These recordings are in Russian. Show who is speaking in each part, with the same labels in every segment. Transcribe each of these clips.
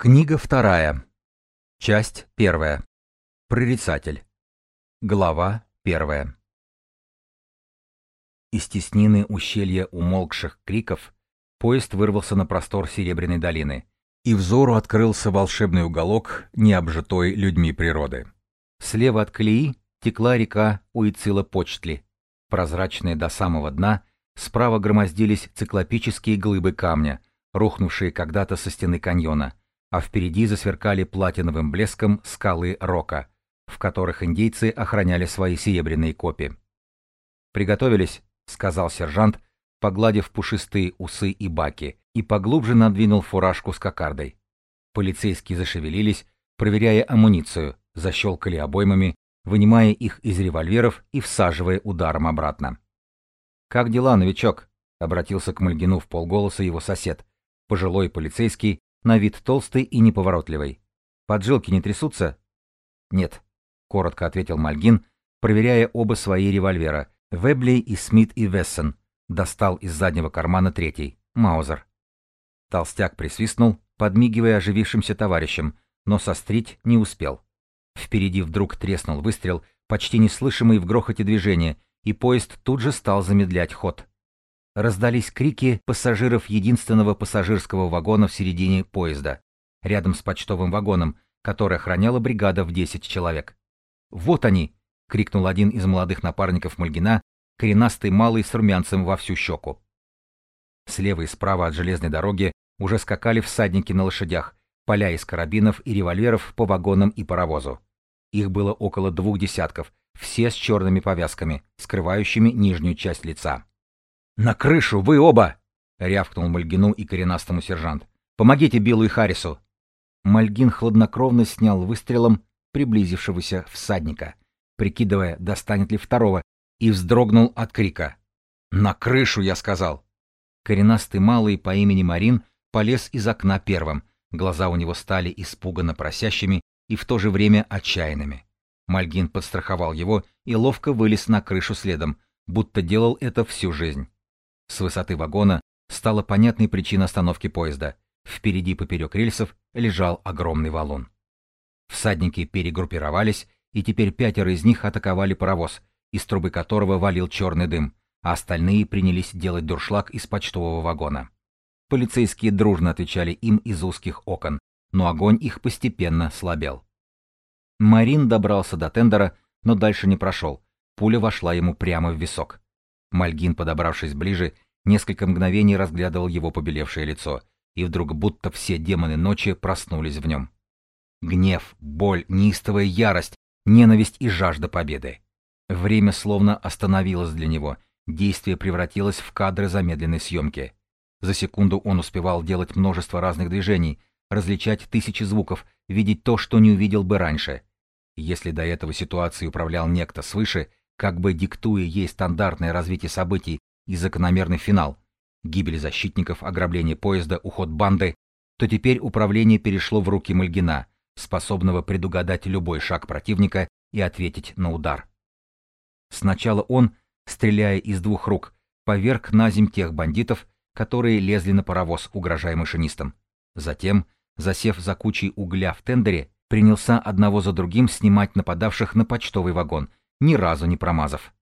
Speaker 1: Книга вторая. Часть первая. Прорицатель. Глава первая. Из теснины ущелья умолкших криков поезд вырвался на простор Серебряной долины, и взору открылся волшебный уголок необжитой людьми природы. Слева от колеи текла река Уицила-Почтли, прозрачная до самого дна, справа громоздились циклопические глыбы камня, рухнувшие когда-то со стены каньона, а впереди засверкали платиновым блеском скалы Рока, в которых индейцы охраняли свои серебряные копи. «Приготовились», — сказал сержант, погладив пушистые усы и баки, и поглубже надвинул фуражку с кокардой. Полицейские зашевелились, проверяя амуницию, защелкали обоймами, вынимая их из револьверов и всаживая ударом обратно. «Как дела, новичок?» — обратился к Мальгину в полголоса его сосед, пожилой полицейский, на вид толстый и неповоротливый. Поджилки не трясутся? Нет, коротко ответил Мальгин, проверяя оба свои револьвера, Вебли и Смит и Вессон. Достал из заднего кармана третий, Маузер. Толстяк присвистнул, подмигивая оживившимся товарищам, но сострить не успел. Впереди вдруг треснул выстрел, почти неслышимый в грохоте движения, и поезд тут же стал замедлять ход раздались крики пассажиров единственного пассажирского вагона в середине поезда, рядом с почтовым вагоном, который охраняла бригада в 10 человек. «Вот они!» — крикнул один из молодых напарников Мальгина, коренастый малый с румянцем во всю щеку. Слева и справа от железной дороги уже скакали всадники на лошадях, поля из карабинов и револьверов по вагонам и паровозу. Их было около двух десятков, все с черными повязками, скрывающими нижнюю часть лица. «На крышу, вы оба!» — рявкнул Мальгину и коренастому сержант. «Помогите Биллу и Харрису!» Мальгин хладнокровно снял выстрелом приблизившегося всадника, прикидывая, достанет ли второго, и вздрогнул от крика. «На крышу!» — я сказал. Коренастый малый по имени Марин полез из окна первым, глаза у него стали испуганно просящими и в то же время отчаянными. Мальгин подстраховал его и ловко вылез на крышу следом, будто делал это всю жизнь. С высоты вагона стала понятной причина остановки поезда. Впереди поперек рельсов лежал огромный валун. Всадники перегруппировались, и теперь пятеро из них атаковали паровоз, из трубы которого валил черный дым, а остальные принялись делать дуршлаг из почтового вагона. Полицейские дружно отвечали им из узких окон, но огонь их постепенно слабел. Марин добрался до тендера, но дальше не прошел. Пуля вошла ему прямо в висок. Мальгин, подобравшись ближе, несколько мгновений разглядывал его побелевшее лицо, и вдруг будто все демоны ночи проснулись в нем. Гнев, боль, неистовая ярость, ненависть и жажда победы. Время словно остановилось для него, действие превратилось в кадры замедленной съемки. За секунду он успевал делать множество разных движений, различать тысячи звуков, видеть то, что не увидел бы раньше. Если до этого ситуацией управлял некто свыше, как бы диктуя ей стандартное развитие событий и закономерный финал — гибель защитников, ограбление поезда, уход банды, то теперь управление перешло в руки Мальгина, способного предугадать любой шаг противника и ответить на удар. Сначала он, стреляя из двух рук, поверг на земь тех бандитов, которые лезли на паровоз, угрожая машинистам. Затем, засев за кучей угля в тендере, принялся одного за другим снимать нападавших на почтовый вагон, ни разу не промазав.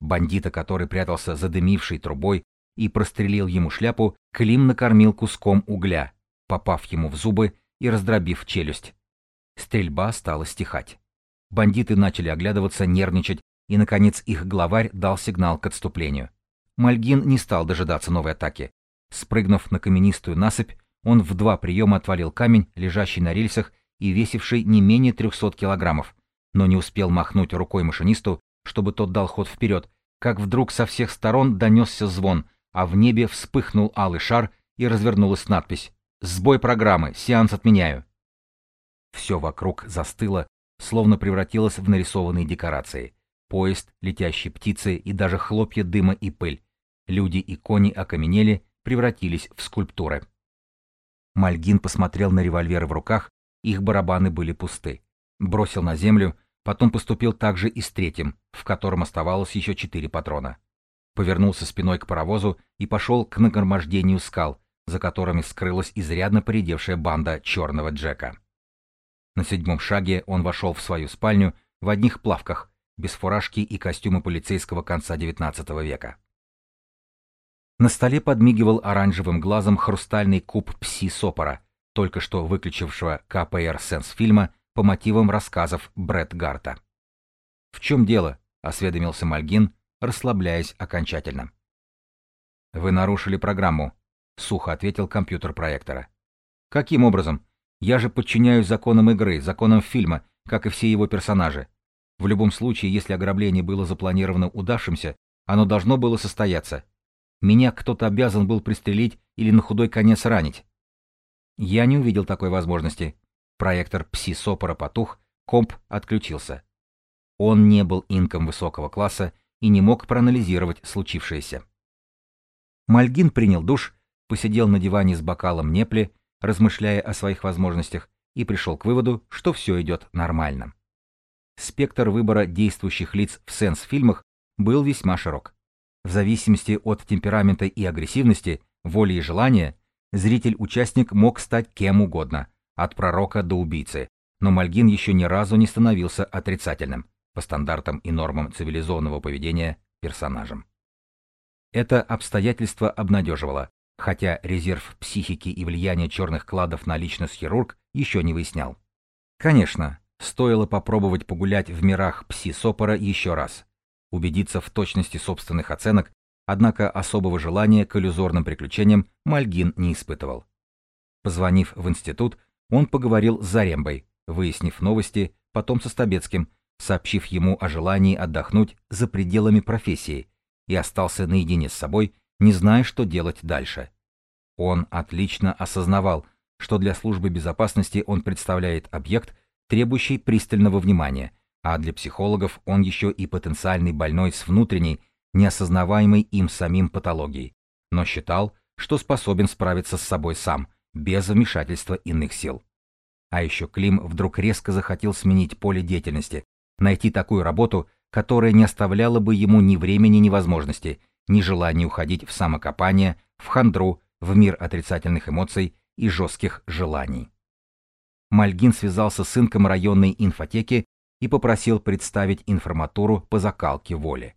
Speaker 1: Бандита, который прятался за дымившей трубой и прострелил ему шляпу, Клим накормил куском угля, попав ему в зубы и раздробив челюсть. Стрельба стала стихать. Бандиты начали оглядываться, нервничать, и, наконец, их главарь дал сигнал к отступлению. Мальгин не стал дожидаться новой атаки. Спрыгнув на каменистую насыпь, он в два приема отвалил камень, лежащий на рельсах и весивший не менее 300 килограммов, но не успел махнуть рукой машинисту, чтобы тот дал ход вперед, как вдруг со всех сторон донесся звон, а в небе вспыхнул алый шар и развернулась надпись «Сбой программы, сеанс отменяю». Все вокруг застыло, словно превратилось в нарисованные декорации. Поезд, летящие птицы и даже хлопья дыма и пыль. Люди и кони окаменели, превратились в скульптуры. Мальгин посмотрел на револьверы в руках, их барабаны были пусты бросил на землю, потом поступил также и с третьим, в котором оставалось еще четыре патрона. Повернулся спиной к паровозу и пошел к нагромождению скал, за которыми скрылась изрядно поредевшая банда черного Джека. На седьмом шаге он вошел в свою спальню в одних плавках, без фуражки и костюма полицейского конца XIX века. На столе подмигивал оранжевым глазом хрустальный куб пси-сопора, только что выключившего КПР сенс фильма по мотивам рассказов Бретт Гарта. «В чем дело?» — осведомился Мальгин, расслабляясь окончательно. «Вы нарушили программу», — сухо ответил компьютер проектора. «Каким образом? Я же подчиняюсь законам игры, законам фильма, как и все его персонажи. В любом случае, если ограбление было запланировано удавшимся, оно должно было состояться. Меня кто-то обязан был пристрелить или на худой конец ранить. Я не увидел такой возможности. Проектор пси-сопора потух, комп отключился. Он не был инком высокого класса и не мог проанализировать случившееся. Мальгин принял душ, посидел на диване с бокалом непли, размышляя о своих возможностях, и пришел к выводу, что все идет нормально. Спектр выбора действующих лиц в сенс-фильмах был весьма широк. В зависимости от темперамента и агрессивности, воли и желания, зритель-участник мог стать кем угодно, от пророка до убийцы, но Мальгин еще ни разу не становился отрицательным, по стандартам и нормам цивилизованного поведения, персонажем. Это обстоятельство обнадеживало, хотя резерв психики и влияние черных кладов на личность хирург еще не выяснял. Конечно, стоило попробовать погулять в мирах пси-сопора еще раз, убедиться в точности собственных оценок, однако особого желания к иллюзорным приключениям Мальгин не испытывал. Позвонив в институт, он поговорил с Зарембой, выяснив новости, потом со Стабецким, сообщив ему о желании отдохнуть за пределами профессии, и остался наедине с собой, не зная, что делать дальше. Он отлично осознавал, что для службы безопасности он представляет объект, требующий пристального внимания, а для психологов он еще и потенциальный больной с внутренней, неосознаваемой им самим патологией, но считал, что способен справиться с собой сам, без вмешательства иных сил. А еще Клим вдруг резко захотел сменить поле деятельности, найти такую работу, которая не оставляла бы ему ни времени, ни возможности, ни желания уходить в самокопание, в хандру, в мир отрицательных эмоций и жестких желаний. Мальгин связался с инком районной инфотеки и попросил представить информатуру по закалке воли.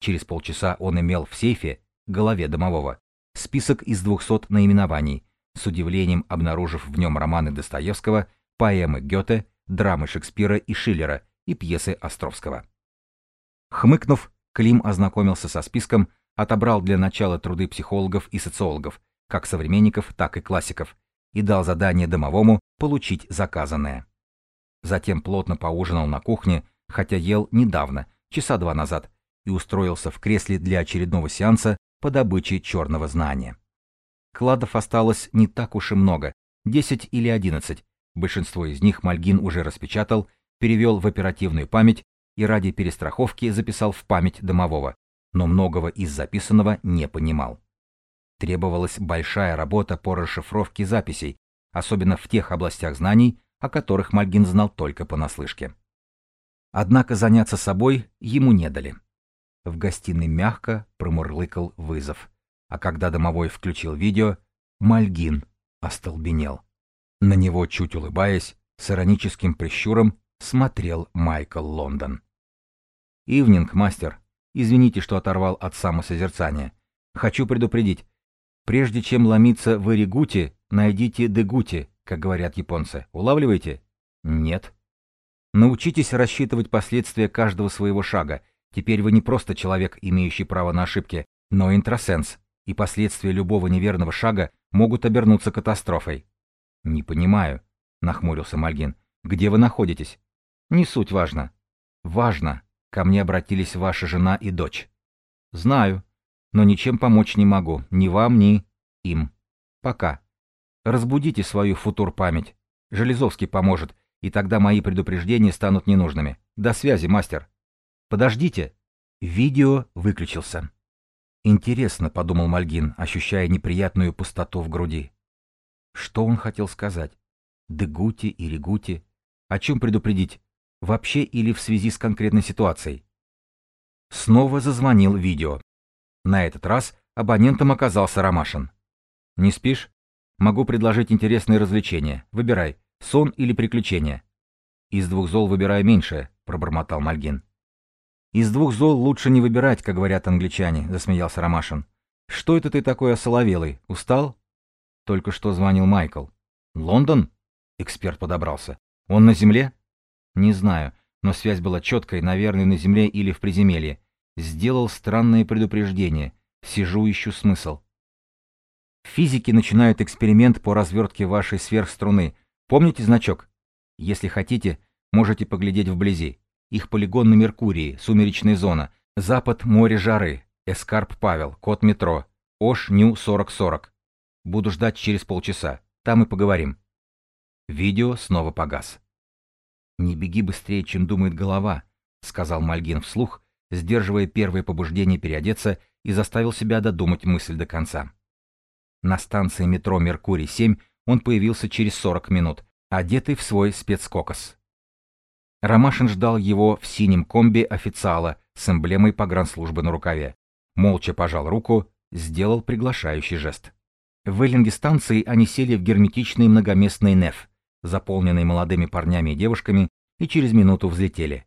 Speaker 1: Через полчаса он имел в сейфе, голове домового, список из 200 наименований, с удивлением обнаружив в нем романы Достоевского, поэмы Гёте, драмы Шекспира и Шиллера и пьесы Островского. Хмыкнув, Клим ознакомился со списком, отобрал для начала труды психологов и социологов, как современников, так и классиков, и дал задание домовому получить заказанное. Затем плотно поужинал на кухне, хотя ел недавно, часа два назад, и устроился в кресле для очередного сеанса по добыче черного знания. Кладов осталось не так уж и много, 10 или 11, большинство из них Мальгин уже распечатал, перевел в оперативную память и ради перестраховки записал в память домового, но многого из записанного не понимал. Требовалась большая работа по расшифровке записей, особенно в тех областях знаний, о которых Мальгин знал только понаслышке. Однако заняться собой ему не дали. В гостиной мягко промурлыкал вызов, а когда домовой включил видео, Мальгин остолбенел. На него, чуть улыбаясь, с ироническим прищуром смотрел Майкл Лондон. «Ивнинг, мастер. Извините, что оторвал от самосозерцания. Хочу предупредить. Прежде чем ломиться в Эригути, найдите Дегути, как говорят японцы. Улавливаете? Нет. Научитесь рассчитывать последствия каждого своего шага. Теперь вы не просто человек, имеющий право на ошибки, но интросенс, и последствия любого неверного шага могут обернуться катастрофой. Не понимаю, нахмурился Мальгин. Где вы находитесь? Не суть важно. Важно. Ко мне обратились ваша жена и дочь. Знаю. Но ничем помочь не могу. Ни вам, ни им. Пока. Разбудите свою футур-память. Железовский поможет, и тогда мои предупреждения станут ненужными. До связи, мастер. Подождите. Видео выключился. Интересно, подумал Мальгин, ощущая неприятную пустоту в груди. Что он хотел сказать? Дегути и Регути? О чем предупредить? Вообще или в связи с конкретной ситуацией? Снова зазвонил видео. На этот раз абонентом оказался Ромашин. Не спишь? Могу предложить интересные развлечения. Выбирай, сон или приключения. Из двух зол выбираю меньшее, пробормотал Мальгин. Из двух зол лучше не выбирать, как говорят англичане, засмеялся Ромашин. Что это ты такой осоловелый? Устал? Только что звонил Майкл. Лондон? Эксперт подобрался. Он на земле? Не знаю, но связь была четкой, наверное, на земле или в приземелье. Сделал странное предупреждение. Сижу, ищу смысл. Физики начинают эксперимент по развертке вашей сверхструны. Помните значок? Если хотите, можете поглядеть вблизи. Их полигон на Меркурии, сумеречная зона, запад море жары, Эскарп Павел, код метро, Ош Ню 4040. Буду ждать через полчаса. Там и поговорим. Видео снова погас. «Не беги быстрее, чем думает голова», — сказал Мальгин вслух, сдерживая первое побуждение переодеться и заставил себя додумать мысль до конца. На станции метро «Меркурий-7» он появился через 40 минут, одетый в свой спецкокос. Ромашин ждал его в синем комби официала с эмблемой погранслужбы на рукаве. Молча пожал руку, сделал приглашающий жест. В эллинге станции они сели в герметичный многоместный неф, заполненный молодыми парнями и девушками, и через минуту взлетели.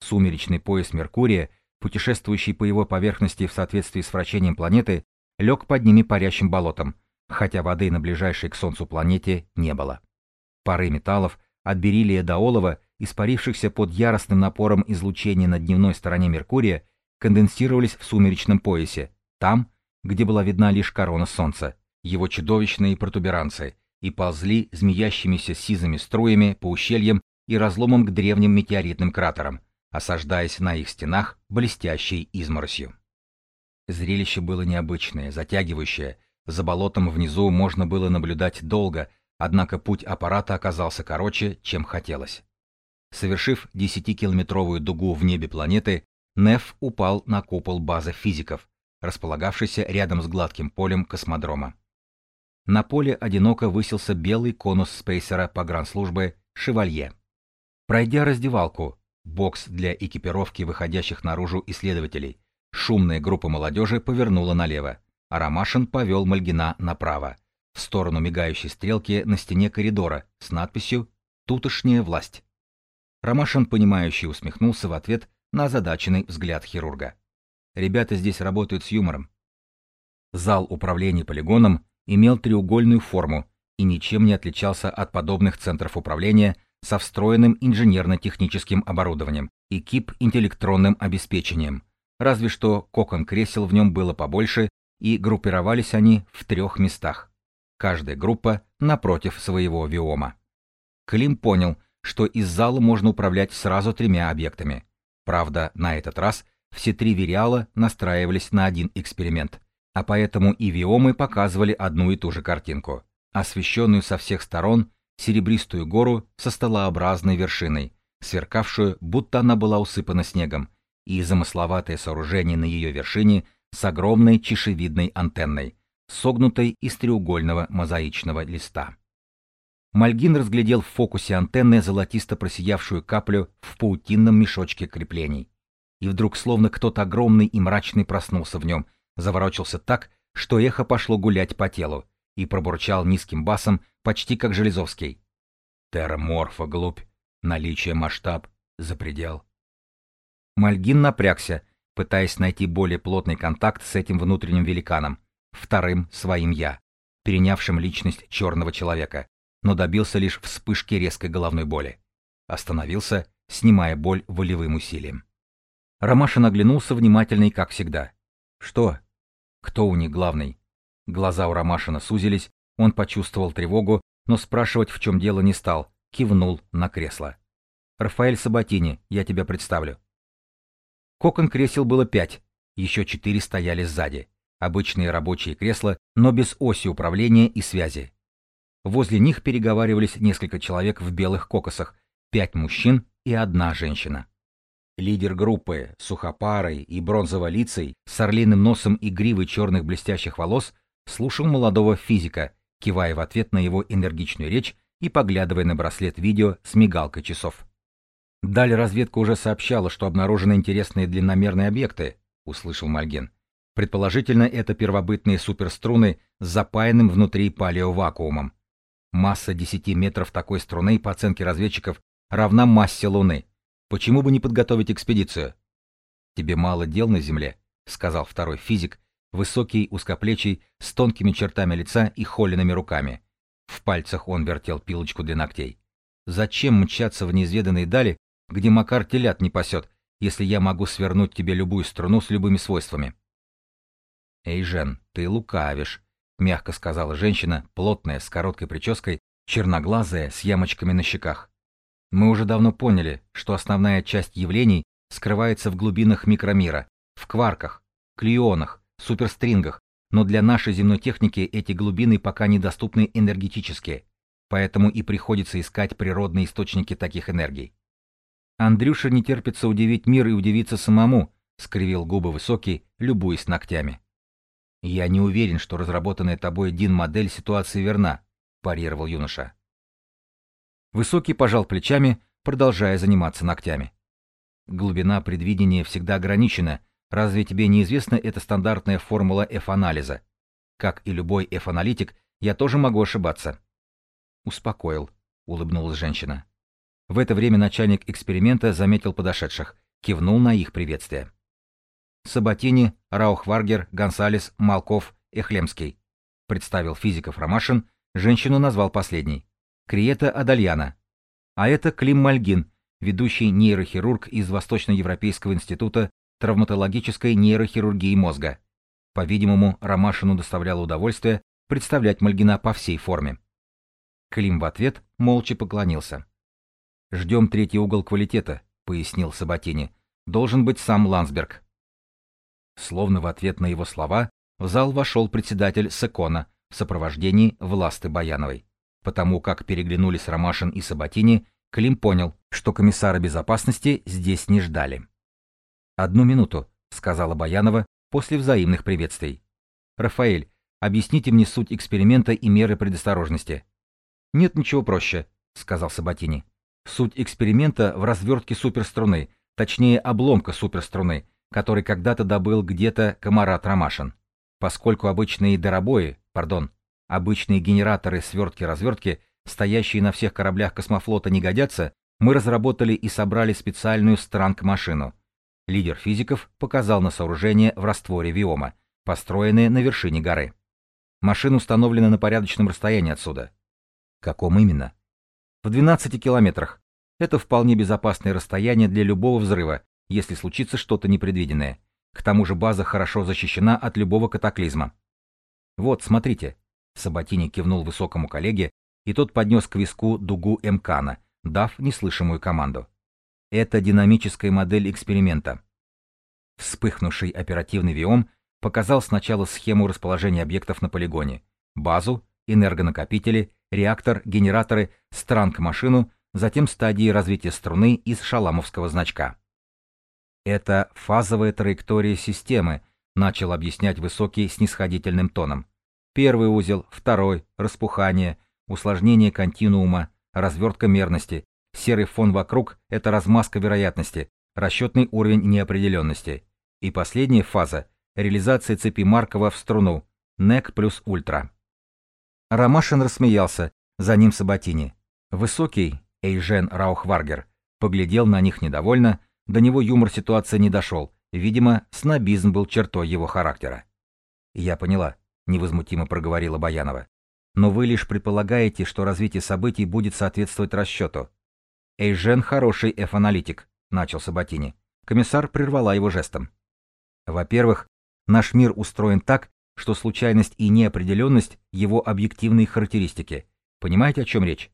Speaker 1: Сумеречный пояс Меркурия, путешествующий по его поверхности в соответствии с вращением планеты, лег под ними парящим болотом, хотя воды на ближайшей к Солнцу планете не было. Пары металлов от бериллия до олова, испарившихся под яростным напором излучения на дневной стороне Меркурия, конденсировались в сумеречном поясе, там, где была видна лишь корона Солнца, его чудовищные протуберанцы, и ползли змеящимися сизыми струями по ущельям и разломам к древним метеоритным кратерам, осаждаясь на их стенах блестящей изморосью. Зрелище было необычное, затягивающее. За болотом внизу можно было наблюдать долго, однако путь аппарата оказался короче, чем хотелось. Совершив 10-километровую дугу в небе планеты, Неф упал на купол базы физиков, располагавшийся рядом с гладким полем космодрома. На поле одиноко высился белый конус спейсера погранслужбы «Шевалье». Пройдя раздевалку, бокс для экипировки выходящих наружу исследователей, Шумная группа молодежи повернула налево, а Ромашин повел Мальгина направо, в сторону мигающей стрелки на стене коридора с надписью «Тутошняя власть». Ромашин, понимающий, усмехнулся в ответ на озадаченный взгляд хирурга. «Ребята здесь работают с юмором». Зал управления полигоном имел треугольную форму и ничем не отличался от подобных центров управления со встроенным инженерно-техническим оборудованием и КИП-интеллектронным обеспечением, разве что кокон кресел в нем было побольше, и группировались они в трех местах. Каждая группа напротив своего виома. Клим понял, что из зала можно управлять сразу тремя объектами. Правда, на этот раз все три вириала настраивались на один эксперимент, а поэтому и виомы показывали одну и ту же картинку, освещенную со всех сторон серебристую гору со столообразной вершиной, сверкавшую, будто она была усыпана снегом, и замысловатое сооружение на ее вершине с огромной чешевидной антенной, согнутой из треугольного мозаичного листа. Мальгин разглядел в фокусе антенны золотисто просиявшую каплю в паутинном мешочке креплений. И вдруг словно кто-то огромный и мрачный проснулся в нем, заворочился так, что эхо пошло гулять по телу, и пробурчал низким басом, почти как Железовский. Терраморфа, глубь, наличие масштаб, запредел. Мальгин напрягся, пытаясь найти более плотный контакт с этим внутренним великаном, вторым своим «я», перенявшим личность черного человека, но добился лишь вспышки резкой головной боли. Остановился, снимая боль волевым усилием. Ромашин оглянулся внимательный, как всегда. «Что? Кто у них главный?» Глаза у Ромашина сузились, он почувствовал тревогу, но спрашивать, в чем дело, не стал, кивнул на кресло. «Рафаэль Сабатини, я тебя представлю». Кокон кресел было пять, еще четыре стояли сзади. Обычные рабочие кресла, но без оси управления и связи. Возле них переговаривались несколько человек в белых кокосах, пять мужчин и одна женщина. Лидер группы, сухопарой и бронзоволицей, с орлиным носом и гривой черных блестящих волос, слушал молодого физика, кивая в ответ на его энергичную речь и поглядывая на браслет видео с мигалкой часов. Далее разведка уже сообщала, что обнаружены интересные длинномерные объекты, услышал Мальген. Предположительно, это первобытные суперструны с запаянным внутри палеовакуумом. Масса 10 метров такой струны, по оценке разведчиков, равна массе Луны. Почему бы не подготовить экспедицию? Тебе мало дел на Земле, сказал второй физик, высокий, узкоплечий, с тонкими чертами лица и холеными руками. В пальцах он вертел пилочку для ногтей. Зачем мчаться в неизведанные дали, где Макар телят не пасет, если я могу свернуть тебе любую струну с любыми свойствами? «Эй, Жен, ты лукавишь», — мягко сказала женщина, плотная, с короткой прической, черноглазая, с ямочками на щеках. «Мы уже давно поняли, что основная часть явлений скрывается в глубинах микромира, в кварках, клионах, суперстрингах, но для нашей земной техники эти глубины пока недоступны энергетически, поэтому и приходится искать природные источники таких энергий. Андрюша не терпится удивить мир и удивиться самому, скривил губы высокий, любуясь ногтями. «Я не уверен, что разработанная тобой Дин-модель ситуации верна», – парировал юноша. Высокий пожал плечами, продолжая заниматься ногтями. Глубина предвидения всегда ограничена. Разве тебе неизвестна эта стандартная формула F-анализа? Как и любой F-аналитик, я тоже могу ошибаться. Успокоил, улыбнулась женщина. В это время начальник эксперимента заметил подошедших, кивнул на их приветствие. Сабатини, Раухваргер, Гонсалес, Малков, Эхлемский. Представил физиков Ромашин, женщину назвал последней. Криета Адальяна. А это Клим Мальгин, ведущий нейрохирург из Восточноевропейского института травматологической нейрохирургии мозга. По-видимому, Ромашину доставляло удовольствие представлять Мальгина по всей форме. Клим в ответ молча поклонился. «Ждем третий угол квалитета», — пояснил Сабатини. «Должен быть сам Ландсберг». Словно в ответ на его слова в зал вошел председатель Секона в сопровождении Власты Баяновой. Потому как переглянулись Ромашин и Сабатини, Клим понял, что комиссара безопасности здесь не ждали. «Одну минуту», — сказала Баянова после взаимных приветствий. «Рафаэль, объясните мне суть эксперимента и меры предосторожности». «Нет ничего проще», — сказал Сабатини. «Суть эксперимента в развертке суперструны, точнее обломка суперструны, который когда-то добыл где-то комарат Ромашин. Поскольку обычные дробои, пардон, обычные генераторы свертки-развертки, стоящие на всех кораблях космофлота, не годятся, мы разработали и собрали специальную странг-машину. Лидер физиков показал на сооружение в растворе Виома, построенное на вершине горы. Машина установлена на порядочном расстоянии отсюда. Каком именно? В 12 километрах. Это вполне безопасное расстояние для любого взрыва, если случится что-то непредвиденное. К тому же база хорошо защищена от любого катаклизма. Вот, смотрите. Сабатини кивнул высокому коллеге, и тот поднес к виску дугу Мкана, дав неслышимую команду. Это динамическая модель эксперимента. Вспыхнувший оперативный виом показал сначала схему расположения объектов на полигоне, базу, энергонакопители, реактор, генераторы, странг-машину, затем стадии развития струны из шаламовского значка. Это фазовая траектория системы, начал объяснять Высокий снисходительным тоном. Первый узел, второй, распухание, усложнение континуума, развертка мерности, серый фон вокруг – это размазка вероятности, расчетный уровень неопределенности. И последняя фаза – реализация цепи Маркова в струну, НЕК плюс ультра. Ромашин рассмеялся, за ним Саботини. Высокий, Эйжен Раухваргер, поглядел на них недовольно, до него юмор ситуации не дошел. Видимо, снобизм был чертой его характера. «Я поняла», — невозмутимо проговорила Баянова. «Но вы лишь предполагаете, что развитие событий будет соответствовать расчету». «Эйжен хороший F-аналитик», — начал Саботини. Комиссар прервала его жестом. «Во-первых, наш мир устроен так, что случайность и неопределенность — его объективные характеристики. Понимаете, о чем речь?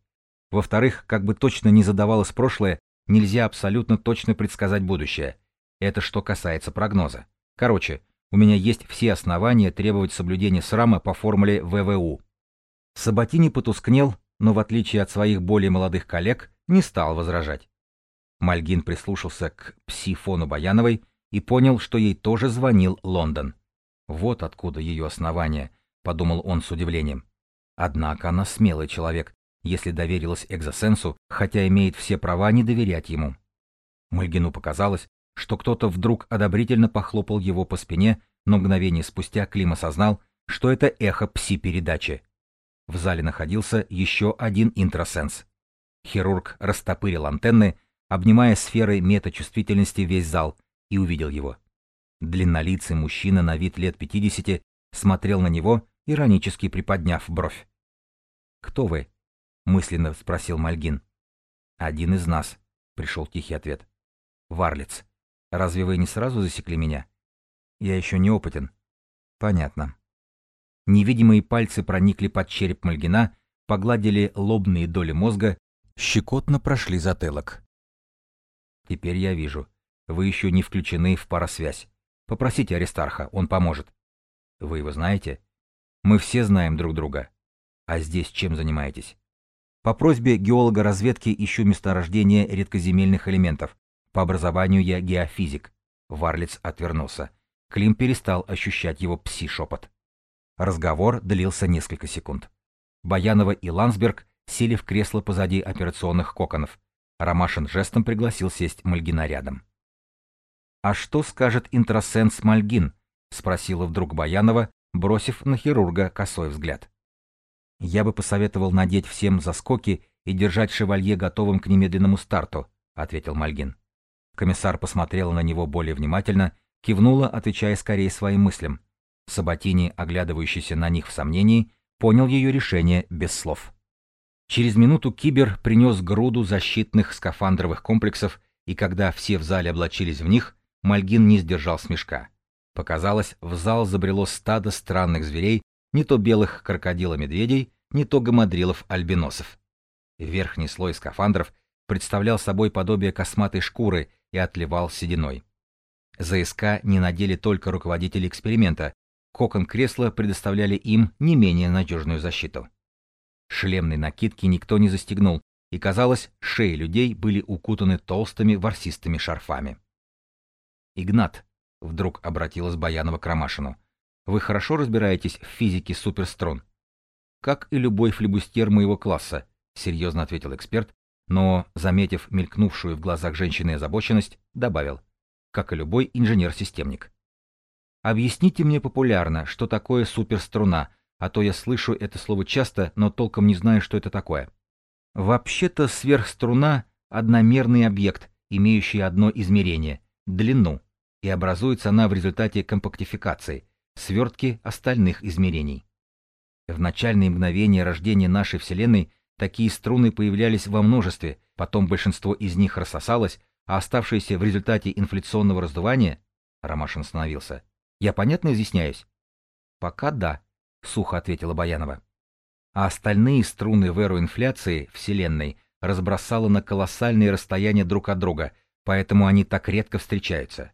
Speaker 1: Во-вторых, как бы точно не задавалось прошлое, Нельзя абсолютно точно предсказать будущее. Это что касается прогноза. Короче, у меня есть все основания требовать соблюдения срама по формуле ВВУ. Саботини потускнел, но в отличие от своих более молодых коллег, не стал возражать. Мальгин прислушался к псифону Баяновой и понял, что ей тоже звонил Лондон. Вот откуда ее основание, подумал он с удивлением. Однако она смелый человек, если доверилась экзосенсу, хотя имеет все права не доверять ему. Мальгину показалось, что кто-то вдруг одобрительно похлопал его по спине, но мгновение спустя Клим осознал, что это эхо пси-передачи. В зале находился еще один интросенс. Хирург растопырил антенны, обнимая сферой метачувствительности весь зал, и увидел его. Длиннолицый мужчина на вид лет 50 смотрел на него, иронически приподняв бровь. «Кто вы?» — мысленно спросил Мальгин. «Один из нас», — пришел тихий ответ. «Варлиц, разве вы не сразу засекли меня?» «Я еще не опытен». «Понятно». Невидимые пальцы проникли под череп Мальгина, погладили лобные доли мозга, щекотно прошли затылок. «Теперь я вижу. Вы еще не включены в паросвязь. Попросите Аристарха, он поможет. Вы его знаете? Мы все знаем друг друга. А здесь чем занимаетесь? По просьбе геолога разведки ищу месторождение редкоземельных элементов. По образованию я геофизик. Варлиц отвернулся. Клим перестал ощущать его пси-шепот. Разговор длился несколько секунд. Баянова и Лансберг сели в кресло позади операционных коконов. Ромашин жестом пригласил сесть Мальгина рядом. «А что скажет интросенс Мальгин?» — спросила вдруг Баянова, бросив на хирурга косой взгляд. «Я бы посоветовал надеть всем заскоки и держать шевалье готовым к немедленному старту», — ответил Мальгин. Комиссар посмотрела на него более внимательно, кивнула, отвечая скорее своим мыслям. Саботини, оглядывающийся на них в сомнении, понял ее решение без слов. Через минуту Кибер принес груду защитных скафандровых комплексов, и когда все в зале облачились в них, Мальгин не сдержал смешка. Показалось, в зал забрело стадо странных зверей, не то белых крокодила-медведей, не то гамадрилов-альбиносов. Верхний слой скафандров представлял собой подобие косматой шкуры и отливал сединой. ЗСК не надели только руководители эксперимента, кокон кресла предоставляли им не менее надежную защиту. Шлемной накидки никто не застегнул, и, казалось, шеи людей были укутаны толстыми ворсистыми шарфами. «Игнат», — вдруг обратилась Баянова к Ромашину, — «вы хорошо разбираетесь в физике суперструн?» «Как и любой флебустьер моего класса», — серьезно ответил эксперт, но, заметив мелькнувшую в глазах женщины озабоченность, добавил, «как и любой инженер-системник». «Объясните мне популярно, что такое суперструна, а то я слышу это слово часто, но толком не знаю, что это такое». Вообще-то сверхструна — одномерный объект, имеющий одно измерение — длину, и образуется она в результате компактификации, свертки остальных измерений. В начальные мгновения рождения нашей Вселенной такие струны появлялись во множестве, потом большинство из них рассосалось, а оставшиеся в результате инфляционного раздувания... Ромашин остановился. Я понятно изъясняюсь? Пока да, сухо ответила Баянова. А остальные струны в эру инфляции Вселенной разбросало на колоссальные расстояния друг от друга, поэтому они так редко встречаются.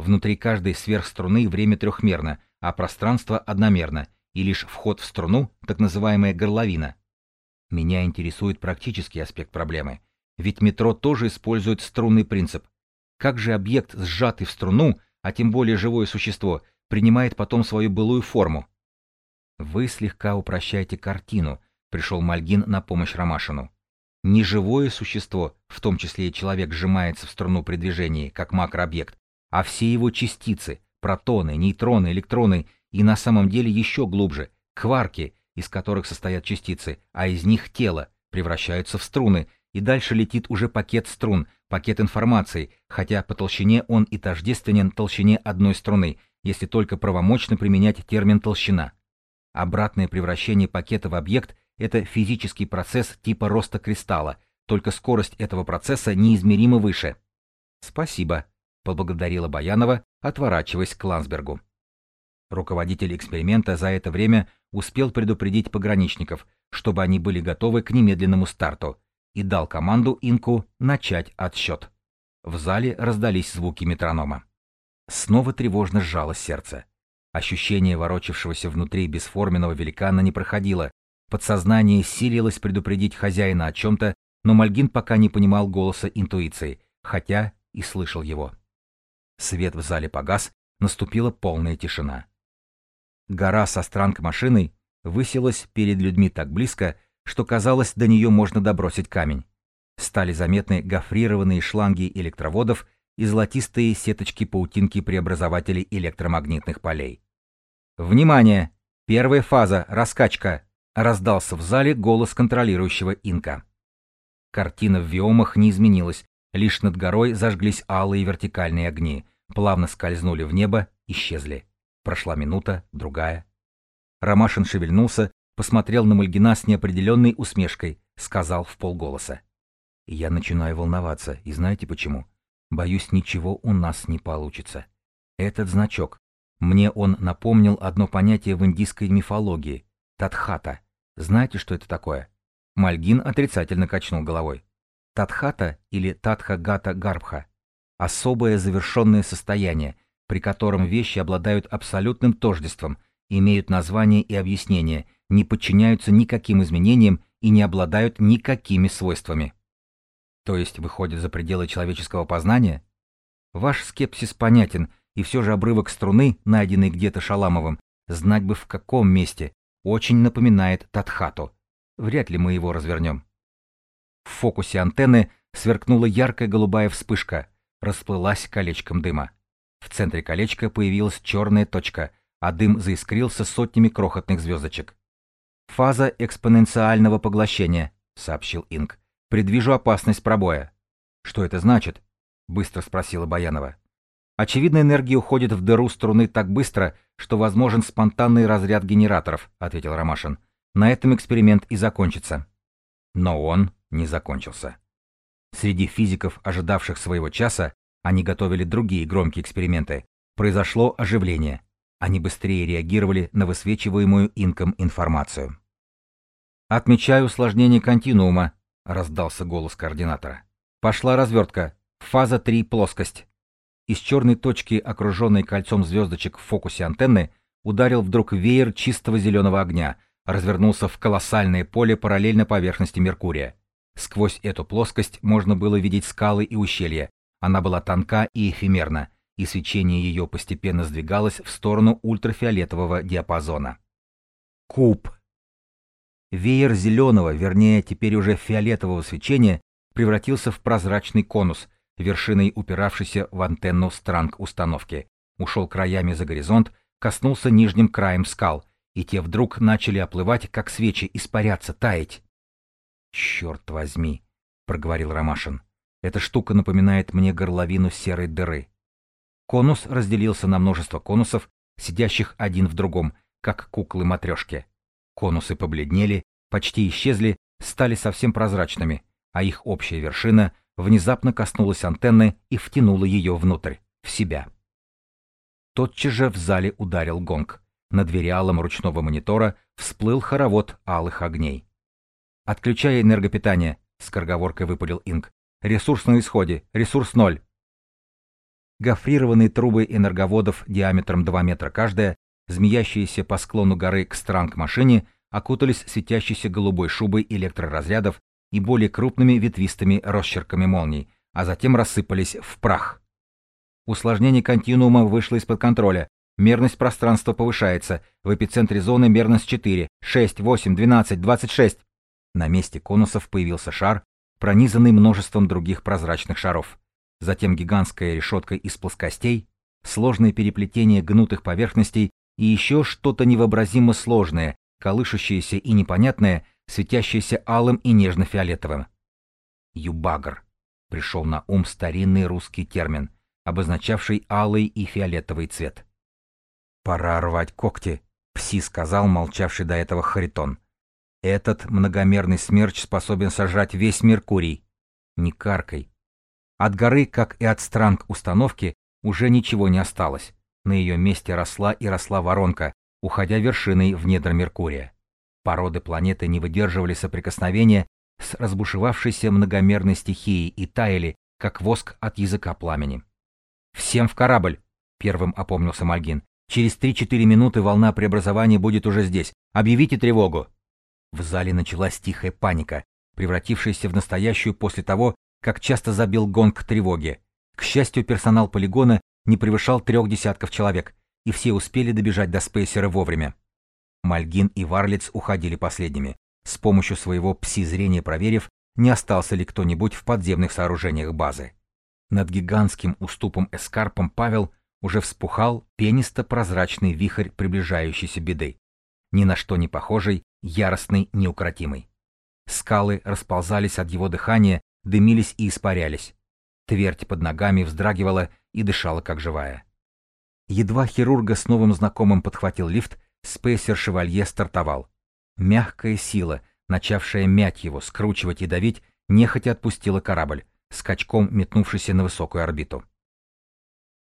Speaker 1: Внутри каждой сверхструны время трехмерно, а пространство одномерно, и лишь вход в струну, так называемая горловина. Меня интересует практический аспект проблемы, ведь метро тоже использует струнный принцип. Как же объект, сжатый в струну, а тем более живое существо, принимает потом свою былую форму? Вы слегка упрощаете картину, пришел Мальгин на помощь Ромашину. Не живое существо, в том числе и человек, сжимается в струну при движении, как макрообъект, а все его частицы, протоны, нейтроны, электроны и на самом деле еще глубже, кварки, из которых состоят частицы, а из них тело, превращаются в струны, и дальше летит уже пакет струн, пакет информации, хотя по толщине он и тождественен толщине одной струны, если только правомочно применять термин «толщина». Обратное превращение пакета в объект это физический процесс типа роста кристалла, только скорость этого процесса неизмеримо выше. Спасибо, поблагодарила Баянова, отворачиваясь к Лансбергу. Руководитель эксперимента за это время успел предупредить пограничников, чтобы они были готовы к немедленному старту, и дал команду Инку начать отсчет. В зале раздались звуки метронома. Снова тревожно сжалось сердце. Ощущение ворочавшегося внутри бесформенного великана не проходило, Подсознание силилось предупредить хозяина о чем-то, но Мальгин пока не понимал голоса интуиции, хотя и слышал его. Свет в зале погас, наступила полная тишина. Гора со странг-машиной высилась перед людьми так близко, что казалось, до нее можно добросить камень. Стали заметны гофрированные шланги электроводов и золотистые сеточки-паутинки преобразователей электромагнитных полей. «Внимание! Первая фаза, раскачка!» — раздался в зале голос контролирующего инка. Картина в виомах не изменилась, лишь над горой зажглись алые вертикальные огни, плавно скользнули в небо, исчезли. Прошла минута, другая. Ромашин шевельнулся, посмотрел на Мальгина с неопределенной усмешкой, сказал в полголоса. «Я начинаю волноваться, и знаете почему? Боюсь, ничего у нас не получится. Этот значок. Мне он напомнил одно понятие в индийской мифологии — татхата. Знаете, что это такое?» Мальгин отрицательно качнул головой. Татхата или Татха-гата Гарбха – особое завершенное состояние, при котором вещи обладают абсолютным тождеством, имеют название и объяснение, не подчиняются никаким изменениям и не обладают никакими свойствами. То есть выходит за пределы человеческого познания? Ваш скепсис понятен, и все же обрывок струны, найденный где-то Шаламовым, знать бы в каком месте, очень напоминает Татхату. Вряд ли мы его развернем. В фокусе антенны сверкнула яркая голубая вспышка, расплылась колечком дыма. В центре колечка появилась черная точка, а дым заискрился сотнями крохотных звездочек. «Фаза экспоненциального поглощения», — сообщил Инг. «Предвижу опасность пробоя». «Что это значит?» — быстро спросила Баянова. «Очевидно, энергия уходит в дыру струны так быстро, что возможен спонтанный разряд генераторов», — ответил Ромашин. «На этом эксперимент и закончится». Но он не закончился. Среди физиков, ожидавших своего часа, они готовили другие громкие эксперименты. Произошло оживление. Они быстрее реагировали на высвечиваемую инком информацию. «Отмечаю усложнение континуума», — раздался голос координатора. «Пошла развертка. Фаза 3 плоскость». Из черной точки, окруженной кольцом звездочек в фокусе антенны, ударил вдруг веер чистого зеленого огня, развернулся в колоссальное поле параллельно поверхности Меркурия. Сквозь эту плоскость можно было видеть скалы и ущелья, она была тонка и эфемерна, и свечение ее постепенно сдвигалось в сторону ультрафиолетового диапазона. Куб. Веер зеленого, вернее, теперь уже фиолетового свечения, превратился в прозрачный конус, вершиной упиравшийся в антенну странг установки, ушел краями за горизонт, коснулся нижним краем скал, и те вдруг начали оплывать, как свечи, испаряться, таять. «Черт возьми!» — проговорил Ромашин. Эта штука напоминает мне горловину серой дыры. Конус разделился на множество конусов, сидящих один в другом, как куклы-матрешки. Конусы побледнели, почти исчезли, стали совсем прозрачными, а их общая вершина внезапно коснулась антенны и втянула ее внутрь, в себя. Тотчас же в зале ударил гонг. На двери алом ручного монитора всплыл хоровод алых огней. «Отключая энергопитание», — скороговоркой выпалил Инг. Ресурс на исходе. Ресурс ноль. Гофрированные трубы энерговодов диаметром 2 метра каждая, змеящиеся по склону горы к странг-машине, окутались светящейся голубой шубой электроразрядов и более крупными ветвистыми росчерками молний, а затем рассыпались в прах. Усложнение континуума вышло из-под контроля. Мерность пространства повышается. В эпицентре зоны мерность 4, 6, 8, 12, 26. На месте конусов появился шар, пронизанный множеством других прозрачных шаров. Затем гигантская решетка из плоскостей, сложное переплетение гнутых поверхностей и еще что-то невообразимо сложное, колышущееся и непонятное, светящееся алым и нежно-фиолетовым. Юбагр. Пришел на ум старинный русский термин, обозначавший алый и фиолетовый цвет. «Пора рвать когти», — пси сказал молчавший до этого Харитон. Этот многомерный смерч способен сожрать весь Меркурий. Не каркой. От горы, как и от странг установки, уже ничего не осталось. На ее месте росла и росла воронка, уходя вершиной в недра Меркурия. Породы планеты не выдерживали соприкосновения с разбушевавшейся многомерной стихией и таяли, как воск от языка пламени. «Всем в корабль!» — первым опомнился Мальгин. «Через три-четыре минуты волна преобразования будет уже здесь. Объявите тревогу!» В зале началась тихая паника, превратившаяся в настоящую после того, как часто забил гонг тревоги. К счастью, персонал полигона не превышал трех десятков человек, и все успели добежать до спейсера вовремя. Мальгин и Варлиц уходили последними, с помощью своего пси-зрения проверив, не остался ли кто-нибудь в подземных сооружениях базы. Над гигантским уступом эскарпом Павел уже вспухал пенисто-прозрачный вихрь приближающейся беды. Ни на что не похожий, яростный, неукротимый. Скалы расползались от его дыхания, дымились и испарялись. Твердь под ногами вздрагивала и дышала как живая. Едва хирурга с новым знакомым подхватил лифт, спейсер «Шевалье» стартовал. Мягкая сила, начавшая мять его, скручивать и давить, нехотя отпустила корабль, скачком метнувшийся на высокую орбиту.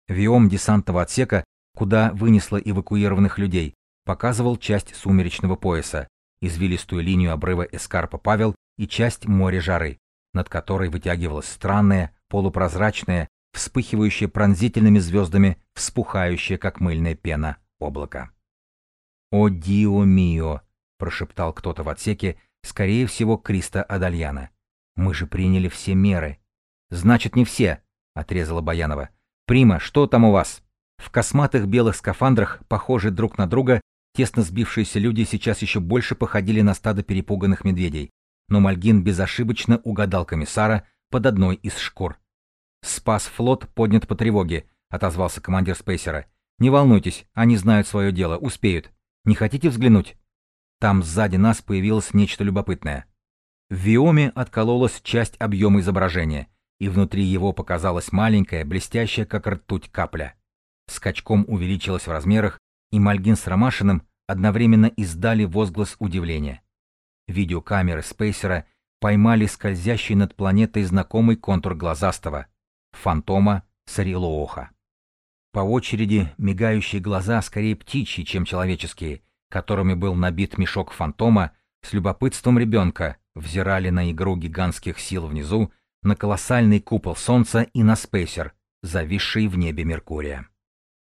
Speaker 1: Виом десантного отсека, куда вынесло эвакуированных людей, показывал часть сумеречного пояса, извилистую линию обрыва Эскарпа Павел и часть моря жары, над которой вытягивалась странная, полупрозрачная, вспыхивающая пронзительными звездами, вспухающая, как мыльная пена, облако. «О, Дио мио!» — прошептал кто-то в отсеке, скорее всего, Криста Адальяна. «Мы же приняли все меры». «Значит, не все», — отрезала Баянова. «Прима, что там у вас?» В косматых белых скафандрах, похожие друг на друга, тесно сбившиеся люди сейчас еще больше походили на стадо перепуганных медведей. Но Мальгин безошибочно угадал комиссара под одной из шкур. «Спас флот поднят по тревоге», — отозвался командир спейсера. «Не волнуйтесь, они знают свое дело, успеют. Не хотите взглянуть?» Там сзади нас появилось нечто любопытное. В Виоме откололась часть объема изображения, и внутри его показалась маленькая, блестящая, как ртуть, капля. Скачком увеличилась в размерах, и Мальгин с Ромашиным одновременно издали возглас удивления. Видеокамеры спейсера поймали скользящий над планетой знакомый контур глазастого — фантома Сарилооха. По очереди мигающие глаза скорее птичьи, чем человеческие, которыми был набит мешок фантома, с любопытством ребенка взирали на игру гигантских сил внизу, на колоссальный купол Солнца и на спейсер, зависший в небе Меркурия.